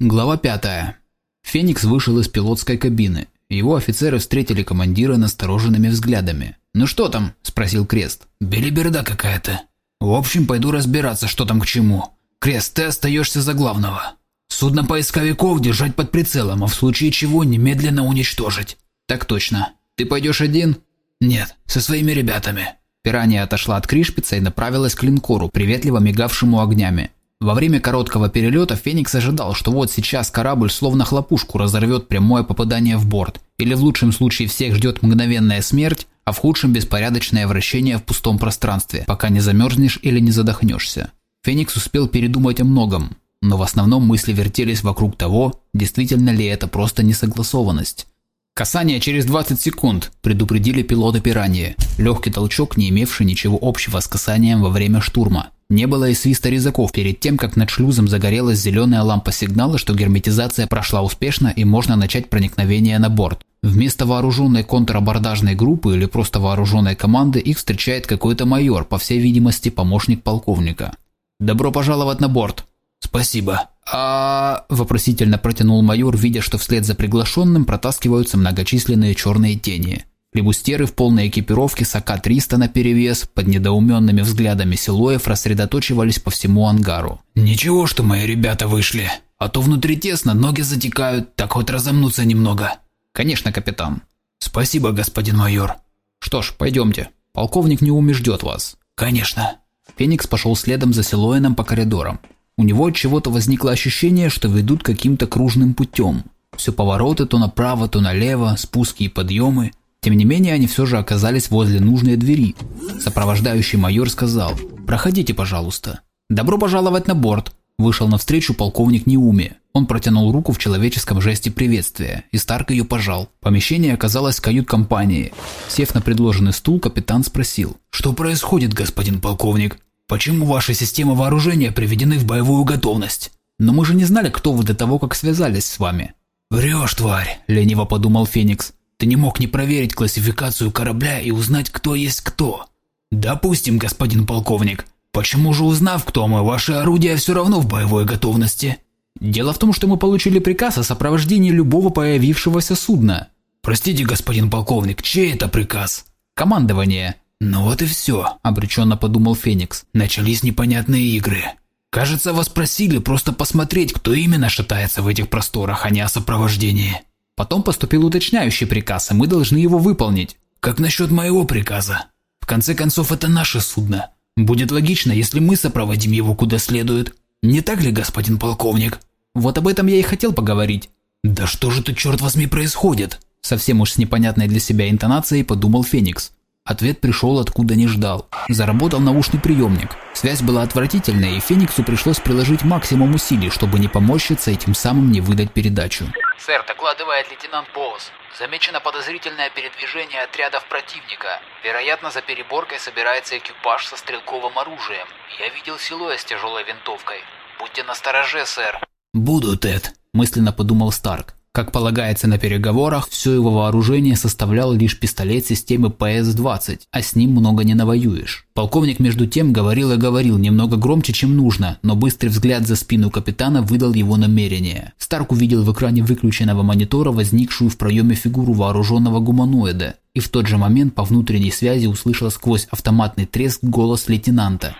Глава 5. Феникс вышел из пилотской кабины. Его офицеры встретили командира настороженными взглядами. «Ну что там?» – спросил Крест. «Белиберда какая-то. В общем, пойду разбираться, что там к чему. Крест, ты остаешься за главного. Судно поисковиков держать под прицелом, а в случае чего немедленно уничтожить». «Так точно. Ты пойдешь один?» «Нет, со своими ребятами». Пиранья отошла от Кришпица и направилась к линкору, приветливо мигавшему огнями. Во время короткого перелета Феникс ожидал, что вот сейчас корабль словно хлопушку разорвет прямое попадание в борт, или в лучшем случае всех ждет мгновенная смерть, а в худшем беспорядочное вращение в пустом пространстве, пока не замерзнешь или не задохнешься. Феникс успел передумать о многом, но в основном мысли вертелись вокруг того, действительно ли это просто несогласованность. «Касание через 20 секунд», – предупредили пилоты пираньи. Легкий толчок, не имевший ничего общего с касанием во время штурма. Не было и свиста резаков перед тем, как над шлюзом загорелась зеленая лампа сигнала, что герметизация прошла успешно и можно начать проникновение на борт. Вместо вооруженной контрабордажной группы или просто вооруженной команды их встречает какой-то майор, по всей видимости помощник полковника. «Добро пожаловать на борт!» «Спасибо!» а вопросительно протянул майор, видя, что вслед за приглашенным протаскиваются многочисленные черные тени. Флебустеры в полной экипировке с АК-300 наперевес, под недоуменными взглядами силуев рассредоточивались по всему ангару. «Ничего, что мои ребята вышли. А то внутри тесно, ноги затекают, так хоть разомнуться немного». «Конечно, капитан». «Спасибо, господин майор». «Что ж, пойдемте. Полковник Неуми ждет вас». «Конечно». Феникс пошел следом за Силуэном по коридорам. У него от чего-то возникло ощущение, что ведут каким-то кружным путем. Все повороты то направо, то налево, спуски и подъемы. Тем не менее, они все же оказались возле нужной двери. Сопровождающий майор сказал «Проходите, пожалуйста». «Добро пожаловать на борт», – вышел навстречу полковник Неуми. Он протянул руку в человеческом жесте приветствия, и Старк ее пожал. Помещение оказалось кают-компанией. Сев на предложенный стул, капитан спросил «Что происходит, господин полковник?» Почему ваши системы вооружения приведены в боевую готовность? Но мы же не знали, кто вы до того, как связались с вами. Врешь, тварь, лениво подумал Феникс. Ты не мог не проверить классификацию корабля и узнать, кто есть кто. Допустим, господин полковник. Почему же узнав, кто мы, ваши орудия все равно в боевой готовности? Дело в том, что мы получили приказ о сопровождении любого появившегося судна. Простите, господин полковник, чей это приказ? Командование. «Ну вот и все», – обреченно подумал Феникс. «Начались непонятные игры. Кажется, вас просили просто посмотреть, кто именно шатается в этих просторах, а не о сопровождении». Потом поступил уточняющий приказ, и мы должны его выполнить. «Как насчет моего приказа? В конце концов, это наше судно. Будет логично, если мы сопроводим его куда следует. Не так ли, господин полковник?» «Вот об этом я и хотел поговорить». «Да что же тут, черт возьми, происходит?» Совсем уж с непонятной для себя интонацией подумал Феникс. Ответ пришел откуда не ждал. Заработал наушный приемник. Связь была отвратительной, и Фениксу пришлось приложить максимум усилий, чтобы не поморщиться и тем самым не выдать передачу. «Сэр, докладывает лейтенант Боус. Замечено подозрительное передвижение отрядов противника. Вероятно, за переборкой собирается экипаж со стрелковым оружием. Я видел силуэт с тяжелой винтовкой. Будьте настороже, сэр». «Буду, Тед», – мысленно подумал Старк. Как полагается на переговорах, все его вооружение составлял лишь пистолет системы ПС-20, а с ним много не навоюешь. Полковник между тем говорил и говорил немного громче, чем нужно, но быстрый взгляд за спину капитана выдал его намерение. Старк увидел в экране выключенного монитора возникшую в проеме фигуру вооруженного гуманоида, и в тот же момент по внутренней связи услышал сквозь автоматный треск голос лейтенанта.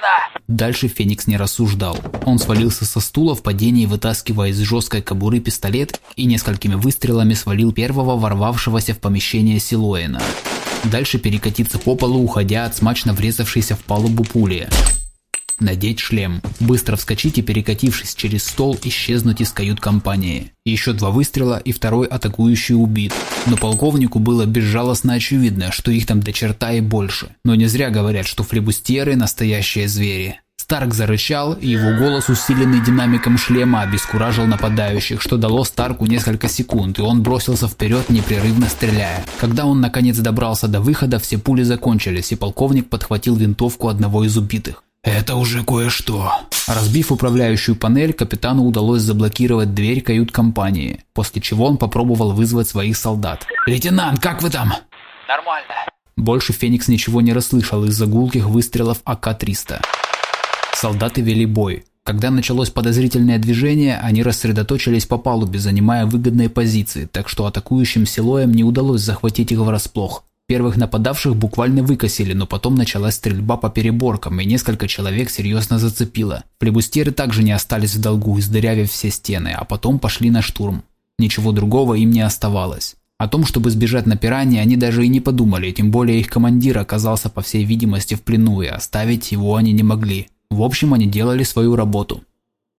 «Измена!» Дальше Феникс не рассуждал. Он свалился со стула в падении, вытаскивая из жесткой кобуры пистолет и несколькими выстрелами свалил первого ворвавшегося в помещение Силуэна. Дальше перекатиться по полу, уходя от смачно врезавшейся в палубу пули надеть шлем, быстро вскочить и, перекатившись через стол, исчезнуть из кают-компании. Еще два выстрела и второй атакующий убит. Но полковнику было безжалостно очевидно, что их там до черта и больше. Но не зря говорят, что флебустеры – настоящие звери. Старк зарычал, и его голос, усиленный динамиком шлема, обескуражил нападающих, что дало Старку несколько секунд, и он бросился вперед, непрерывно стреляя. Когда он наконец добрался до выхода, все пули закончились, и полковник подхватил винтовку одного из убитых. Это уже кое-что. Разбив управляющую панель, капитану удалось заблокировать дверь кают-компании, после чего он попробовал вызвать своих солдат. «Лейтенант, как вы там?» «Нормально». Больше Феникс ничего не расслышал из-за гулких выстрелов АК-300. Солдаты вели бой. Когда началось подозрительное движение, они рассредоточились по палубе, занимая выгодные позиции, так что атакующим силоям не удалось захватить их врасплох. Первых нападавших буквально выкосили, но потом началась стрельба по переборкам, и несколько человек серьезно зацепило. Флебустеры также не остались в долгу, издырявив все стены, а потом пошли на штурм. Ничего другого им не оставалось. О том, чтобы сбежать на пиране, они даже и не подумали, тем более их командир оказался, по всей видимости, в плену, и оставить его они не могли. В общем, они делали свою работу.